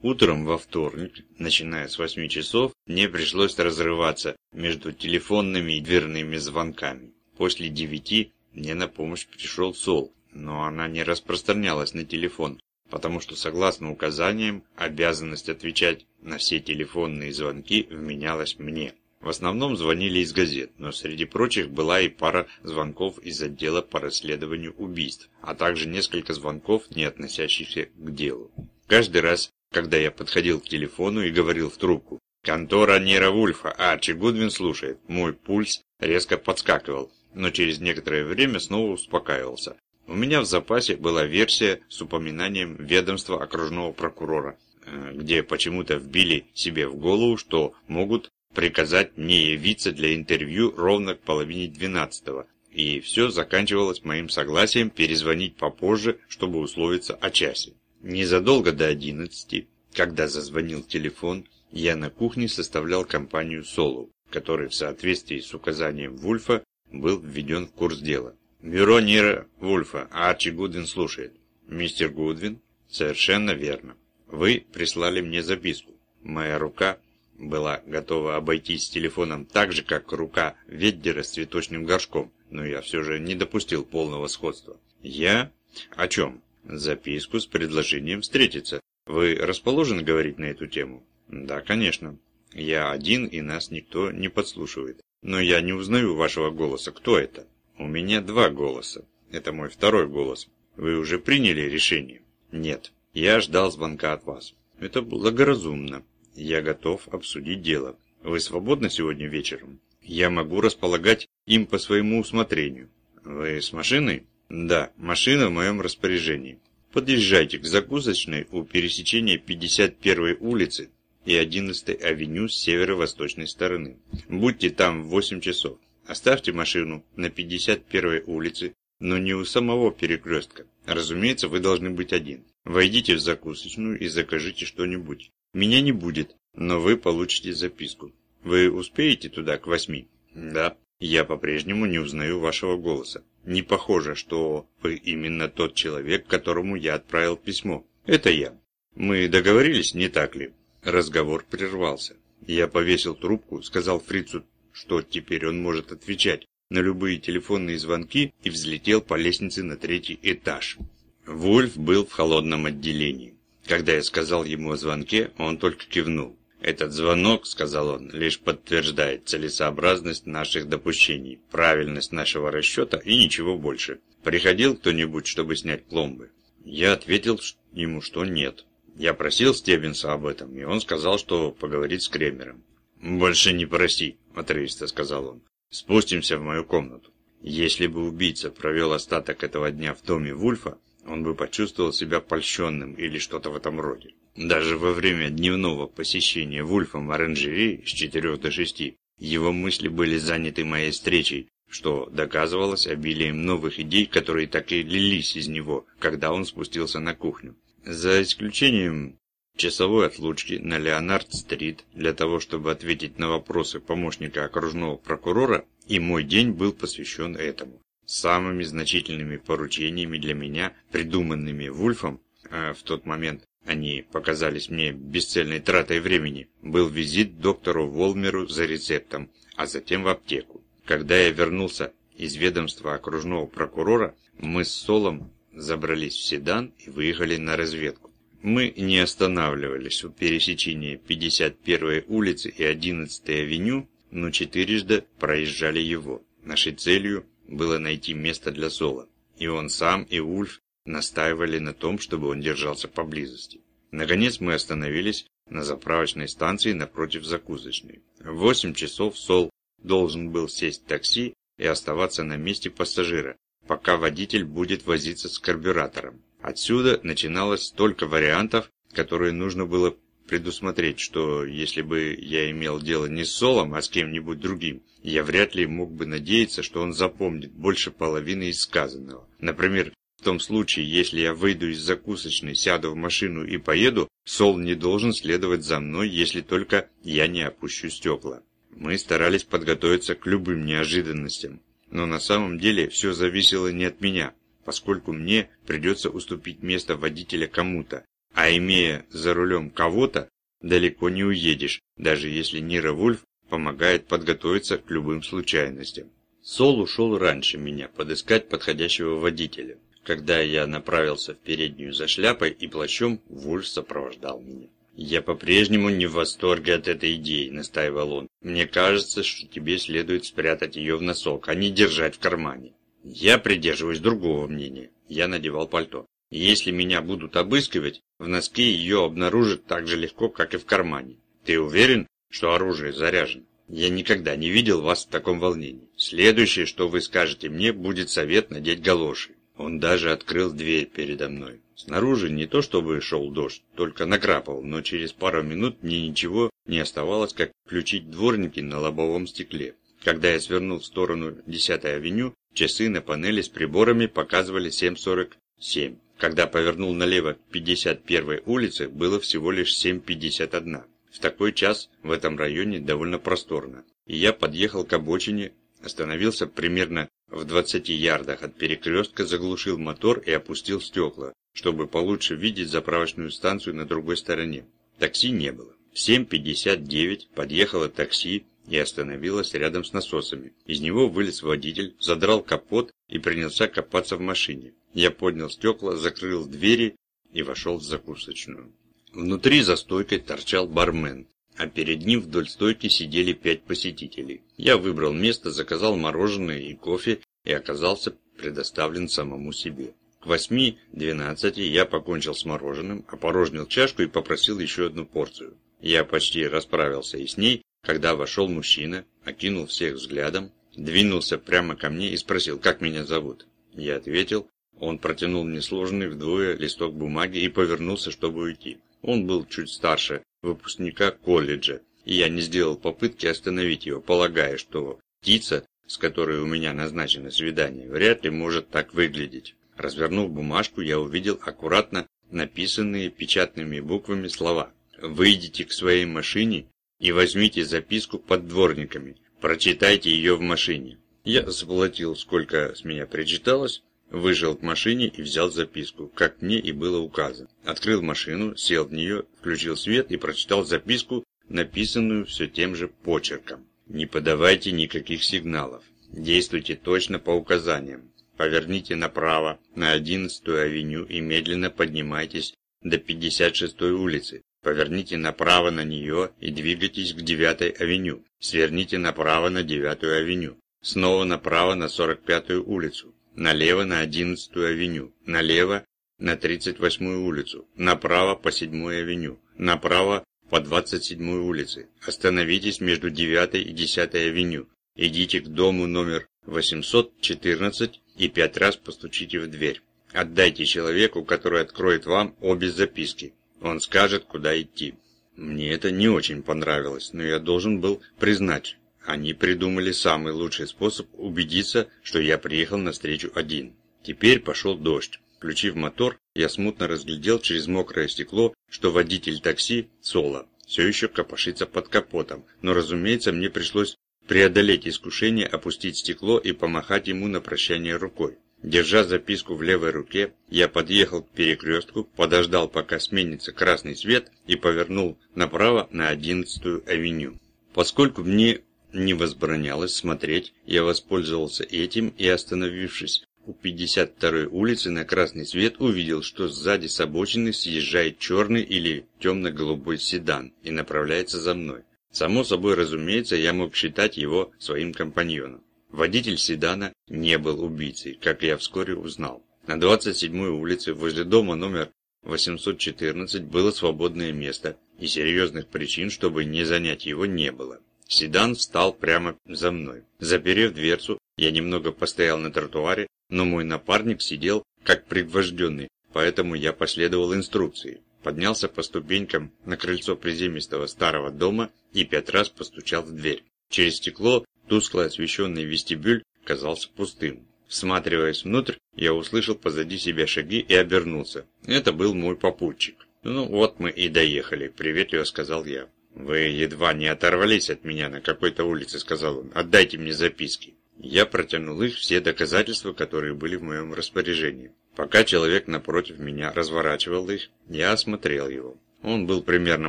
Утром во вторник, начиная с 8 часов, мне пришлось разрываться между телефонными и дверными звонками. После девяти мне на помощь пришел Сол, но она не распространялась на телефон, потому что, согласно указаниям, обязанность отвечать на все телефонные звонки вменялась мне. В основном звонили из газет, но среди прочих была и пара звонков из отдела по расследованию убийств, а также несколько звонков, не относящихся к делу. Каждый раз, когда я подходил к телефону и говорил в трубку «Контора Нера Вульфа, Арчи Гудвин слушает», мой пульс резко подскакивал, но через некоторое время снова успокаивался. У меня в запасе была версия с упоминанием ведомства окружного прокурора, э, где почему-то вбили себе в голову, что могут приказать мне явиться для интервью ровно к половине двенадцатого, и все заканчивалось моим согласием перезвонить попозже, чтобы условиться о часе. Незадолго до одиннадцати, когда зазвонил телефон, я на кухне составлял компанию Солу, который в соответствии с указанием Вульфа был введен в курс дела. «Бюро Нира Вульфа, Арчи Гудвин слушает». «Мистер Гудвин?» «Совершенно верно. Вы прислали мне записку. Моя рука была готова обойтись с телефоном так же, как рука Веддера с цветочным горшком, но я все же не допустил полного сходства. Я? О чем? Записку с предложением встретиться. Вы расположены говорить на эту тему? Да, конечно. Я один, и нас никто не подслушивает. Но я не узнаю вашего голоса. Кто это? У меня два голоса. Это мой второй голос. Вы уже приняли решение? Нет. Я ждал звонка от вас. Это благоразумно. Я готов обсудить дело. Вы свободны сегодня вечером? Я могу располагать им по своему усмотрению. Вы с машиной? Да, машина в моем распоряжении. Подъезжайте к закусочной у пересечения 51-й улицы и 11-й авеню с северо-восточной стороны. Будьте там в 8 часов. Оставьте машину на 51-й улице, но не у самого перекрестка. Разумеется, вы должны быть один. Войдите в закусочную и закажите что-нибудь. Меня не будет, но вы получите записку. Вы успеете туда к восьми? Да. Я по-прежнему не узнаю вашего голоса. Не похоже, что вы именно тот человек, которому я отправил письмо. Это я. Мы договорились, не так ли? Разговор прервался. Я повесил трубку, сказал фрицу, что теперь он может отвечать на любые телефонные звонки и взлетел по лестнице на третий этаж. Вульф был в холодном отделении. Когда я сказал ему о звонке, он только кивнул. «Этот звонок, — сказал он, — лишь подтверждает целесообразность наших допущений, правильность нашего расчета и ничего больше. Приходил кто-нибудь, чтобы снять пломбы?» Я ответил ему, что нет. Я просил Стеббинса об этом, и он сказал, что поговорит с Кремером. «Больше не проси», — отрывисто сказал он. «Спустимся в мою комнату». Если бы убийца провел остаток этого дня в доме Вульфа, он бы почувствовал себя польщенным или что-то в этом роде. Даже во время дневного посещения Вульфом оранжереи с 4 до 6 его мысли были заняты моей встречей, что доказывалось обилием новых идей, которые так и лились из него, когда он спустился на кухню. За исключением часовой отлучки на Леонард-стрит для того, чтобы ответить на вопросы помощника окружного прокурора, и мой день был посвящен этому. Самыми значительными поручениями для меня, придуманными Вульфом, а в тот момент они показались мне бесцельной тратой времени, был визит доктору Волмеру за рецептом, а затем в аптеку. Когда я вернулся из ведомства окружного прокурора, мы с Солом забрались в седан и выехали на разведку. Мы не останавливались у пересечения 51-й улицы и 11-й авеню, но четырежды проезжали его. Нашей целью было найти место для Сола, и он сам и Ульф настаивали на том, чтобы он держался поблизости. Наконец мы остановились на заправочной станции напротив закусочной. В 8 часов Сол должен был сесть в такси и оставаться на месте пассажира, пока водитель будет возиться с карбюратором. Отсюда начиналось столько вариантов, которые нужно было предусмотреть, что если бы я имел дело не с Солом, а с кем-нибудь другим, я вряд ли мог бы надеяться, что он запомнит больше половины из сказанного. Например, в том случае, если я выйду из закусочной, сяду в машину и поеду, Сол не должен следовать за мной, если только я не опущу стекла. Мы старались подготовиться к любым неожиданностям, но на самом деле все зависело не от меня, поскольку мне придется уступить место водителя кому-то, А имея за рулем кого-то, далеко не уедешь, даже если Нира Вульф помогает подготовиться к любым случайностям. Сол ушел раньше меня подыскать подходящего водителя. Когда я направился в переднюю за шляпой и плащом, Вульф сопровождал меня. «Я по-прежнему не в восторге от этой идеи», — настаивал он. «Мне кажется, что тебе следует спрятать ее в носок, а не держать в кармане». Я придерживаюсь другого мнения. Я надевал пальто. Если меня будут обыскивать, в носке ее обнаружат так же легко, как и в кармане. Ты уверен, что оружие заряжено? Я никогда не видел вас в таком волнении. Следующее, что вы скажете мне, будет совет надеть галоши. Он даже открыл дверь передо мной. Снаружи не то чтобы шел дождь, только накрапал, но через пару минут мне ничего не оставалось, как включить дворники на лобовом стекле. Когда я свернул в сторону 10-й авеню, часы на панели с приборами показывали 7.47. Когда повернул налево к 51-й улице, было всего лишь 7.51. В такой час в этом районе довольно просторно. И я подъехал к обочине, остановился примерно в 20 ярдах от перекрестка, заглушил мотор и опустил стекла, чтобы получше видеть заправочную станцию на другой стороне. Такси не было. В 7.59 подъехало такси и остановилось рядом с насосами. Из него вылез водитель, задрал капот и принялся копаться в машине. Я поднял стекла, закрыл двери и вошел в закусочную. Внутри за стойкой торчал бармен, а перед ним вдоль стойки сидели пять посетителей. Я выбрал место, заказал мороженое и кофе и оказался предоставлен самому себе. К восьми-двенадцати я покончил с мороженым, опорожнил чашку и попросил еще одну порцию. Я почти расправился и с ней, когда вошел мужчина, окинул всех взглядом, двинулся прямо ко мне и спросил, как меня зовут. Я ответил, он протянул мне сложенный вдвое листок бумаги и повернулся, чтобы уйти. Он был чуть старше выпускника колледжа, и я не сделал попытки остановить его, полагая, что птица, с которой у меня назначено свидание, вряд ли может так выглядеть. Развернув бумажку, я увидел аккуратно написанные печатными буквами слова «Выйдите к своей машине и возьмите записку под дворниками. Прочитайте ее в машине». Я заплатил, сколько с меня причиталось, Выжил к машине и взял записку, как мне и было указано. Открыл машину, сел в нее, включил свет и прочитал записку, написанную все тем же почерком. Не подавайте никаких сигналов. Действуйте точно по указаниям. Поверните направо на 11-ю авеню и медленно поднимайтесь до 56-й улицы. Поверните направо на нее и двигайтесь к 9-й авеню. Сверните направо на 9-ю авеню. Снова направо на 45-ю улицу налево на 11-ю авеню, налево на 38-ю улицу, направо по 7-й авеню, направо по 27-й улице. Остановитесь между 9 и 10 авеню. Идите к дому номер 814 и пять раз постучите в дверь. Отдайте человеку, который откроет вам обе записки. Он скажет, куда идти. Мне это не очень понравилось, но я должен был признать, они придумали самый лучший способ убедиться, что я приехал на встречу один. Теперь пошел дождь. Включив мотор, я смутно разглядел через мокрое стекло, что водитель такси, Соло, все еще копошится под капотом, но, разумеется, мне пришлось преодолеть искушение опустить стекло и помахать ему на прощание рукой. Держа записку в левой руке, я подъехал к перекрестку, подождал, пока сменится красный свет и повернул направо на 11-ю авеню. Поскольку мне не возбранялось смотреть, я воспользовался этим и, остановившись у 52-й улицы на красный свет, увидел, что сзади с обочины съезжает черный или темно-голубой седан и направляется за мной. Само собой разумеется, я мог считать его своим компаньоном. Водитель седана не был убийцей, как я вскоре узнал. На 27-й улице возле дома номер 814 было свободное место, и серьезных причин, чтобы не занять его, не было. Седан встал прямо за мной. Заперев дверцу, я немного постоял на тротуаре, но мой напарник сидел как пригвожденный, поэтому я последовал инструкции. Поднялся по ступенькам на крыльцо приземистого старого дома и пять раз постучал в дверь. Через стекло тускло освещенный вестибюль казался пустым. Всматриваясь внутрь, я услышал позади себя шаги и обернулся. Это был мой попутчик. «Ну вот мы и доехали», — приветливо сказал я. «Вы едва не оторвались от меня на какой-то улице», — сказал он. «Отдайте мне записки». Я протянул их, все доказательства, которые были в моем распоряжении. Пока человек напротив меня разворачивал их, я осмотрел его. Он был примерно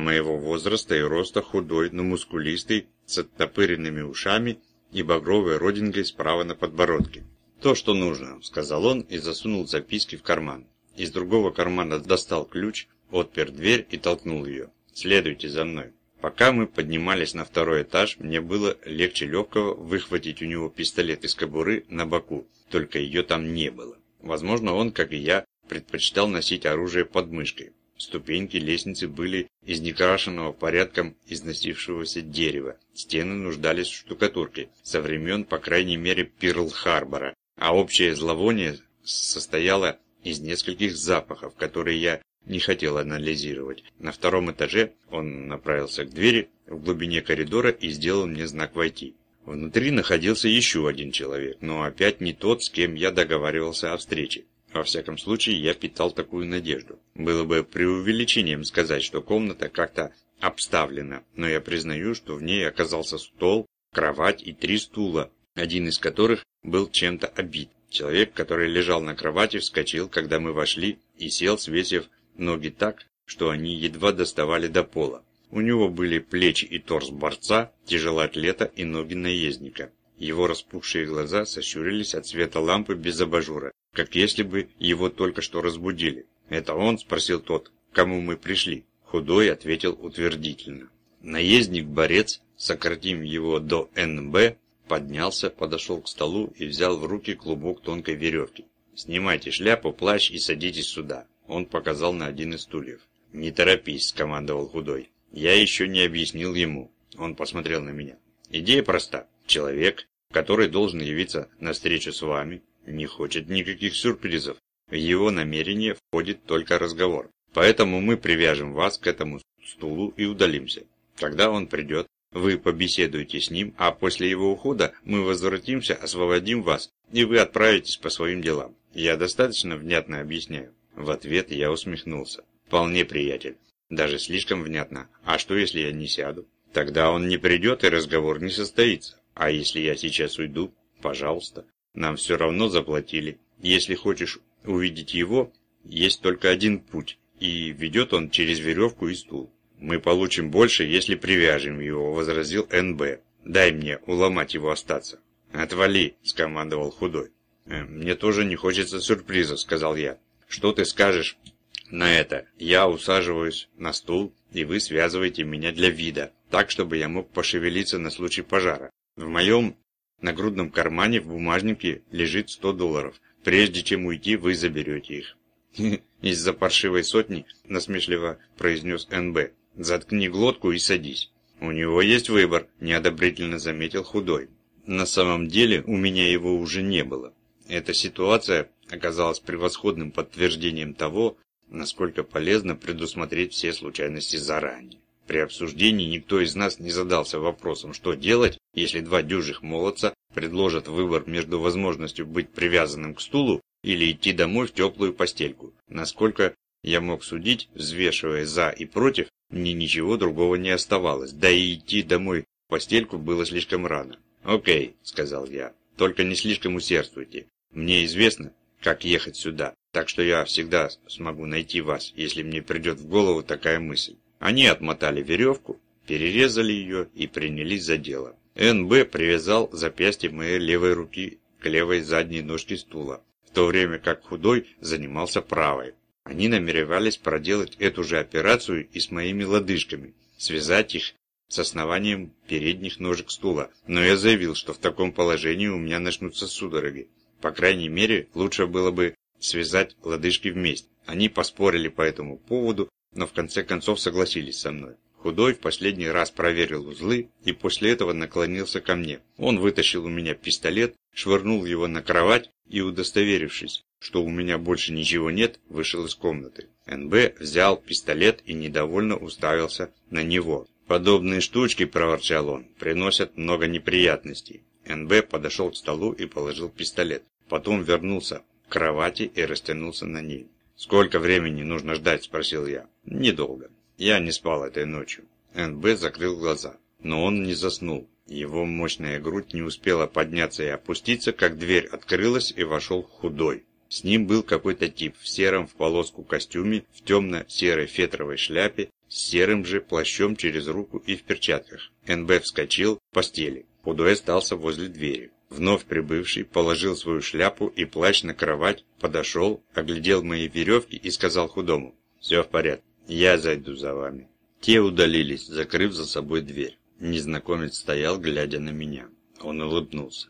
моего возраста и роста, худой, но мускулистый, с оттопыренными ушами и багровой родинкой справа на подбородке. «То, что нужно», — сказал он и засунул записки в карман. Из другого кармана достал ключ, отпер дверь и толкнул ее. «Следуйте за мной». Пока мы поднимались на второй этаж, мне было легче легкого выхватить у него пистолет из кобуры на боку, только ее там не было. Возможно, он, как и я, предпочитал носить оружие под мышкой. Ступеньки лестницы были из некрашенного порядком износившегося дерева. Стены нуждались в штукатурке со времен, по крайней мере, Пирл-Харбора, а общее зловоние состояло из нескольких запахов, которые я не хотел анализировать. На втором этаже он направился к двери в глубине коридора и сделал мне знак «Войти». Внутри находился еще один человек, но опять не тот, с кем я договаривался о встрече. Во всяком случае, я питал такую надежду. Было бы преувеличением сказать, что комната как-то обставлена, но я признаю, что в ней оказался стол, кровать и три стула, один из которых был чем-то обит. Человек, который лежал на кровати, вскочил, когда мы вошли, и сел, свесив ноги так, что они едва доставали до пола. У него были плечи и торс борца, тяжелоатлета и ноги наездника. Его распухшие глаза сощурились от света лампы без абажура, как если бы его только что разбудили. «Это он?» – спросил тот. «Кому мы пришли?» Худой ответил утвердительно. Наездник-борец, сократим его до НБ, поднялся, подошел к столу и взял в руки клубок тонкой веревки. «Снимайте шляпу, плащ и садитесь сюда». Он показал на один из стульев. «Не торопись», – скомандовал Худой. Я еще не объяснил ему. Он посмотрел на меня. Идея проста. Человек, который должен явиться на встречу с вами, не хочет никаких сюрпризов. В его намерение входит только разговор. Поэтому мы привяжем вас к этому стулу и удалимся. Когда он придет, вы побеседуете с ним, а после его ухода мы возвратимся, освободим вас, и вы отправитесь по своим делам. Я достаточно внятно объясняю. В ответ я усмехнулся. Вполне, приятель. Даже слишком внятно. А что, если я не сяду? Тогда он не придет и разговор не состоится. А если я сейчас уйду? Пожалуйста. Нам все равно заплатили. Если хочешь увидеть его, есть только один путь. И ведет он через веревку и стул. Мы получим больше, если привяжем его, возразил НБ. Дай мне уломать его остаться. Отвали, скомандовал худой. «Э, мне тоже не хочется сюрприза, сказал я. Что ты скажешь на это я усаживаюсь на стул, и вы связываете меня для вида, так, чтобы я мог пошевелиться на случай пожара. В моем нагрудном кармане в бумажнике лежит 100 долларов. Прежде чем уйти, вы заберете их. Из-за паршивой сотни, насмешливо произнес НБ. Заткни глотку и садись. У него есть выбор, неодобрительно заметил худой. На самом деле у меня его уже не было. Эта ситуация оказалась превосходным подтверждением того, насколько полезно предусмотреть все случайности заранее. При обсуждении никто из нас не задался вопросом, что делать, если два дюжих молодца предложат выбор между возможностью быть привязанным к стулу или идти домой в теплую постельку. Насколько я мог судить, взвешивая за и против, мне ничего другого не оставалось, да и идти домой в постельку было слишком рано. «Окей», — сказал я, — «только не слишком усердствуйте. Мне известно, как ехать сюда. Так что я всегда смогу найти вас, если мне придет в голову такая мысль. Они отмотали веревку, перерезали ее и принялись за дело. НБ привязал запястье моей левой руки к левой задней ножке стула, в то время как худой занимался правой. Они намеревались проделать эту же операцию и с моими лодыжками, связать их с основанием передних ножек стула, но я заявил, что в таком положении у меня начнутся судороги. По крайней мере, лучше было бы связать лодыжки вместе. Они поспорили по этому поводу, но в конце концов согласились со мной. Худой в последний раз проверил узлы и после этого наклонился ко мне. Он вытащил у меня пистолет, швырнул его на кровать и, удостоверившись, что у меня больше ничего нет, вышел из комнаты. НБ взял пистолет и недовольно уставился на него. «Подобные штучки, — проворчал он, — приносят много неприятностей». НБ подошел к столу и положил пистолет. Потом вернулся, кровати и растянулся на ней. «Сколько времени нужно ждать?» – спросил я. «Недолго. Я не спал этой ночью». НБ закрыл глаза. Но он не заснул. Его мощная грудь не успела подняться и опуститься, как дверь открылась и вошел худой. С ним был какой-то тип в сером в полоску костюме, в темно-серой фетровой шляпе, с серым же плащом через руку и в перчатках. НБ вскочил в постели. Худой остался возле двери. Вновь прибывший положил свою шляпу и плащ на кровать, подошел, оглядел мои веревки и сказал худому «Все в порядке, я зайду за вами». Те удалились, закрыв за собой дверь. Незнакомец стоял, глядя на меня. Он улыбнулся.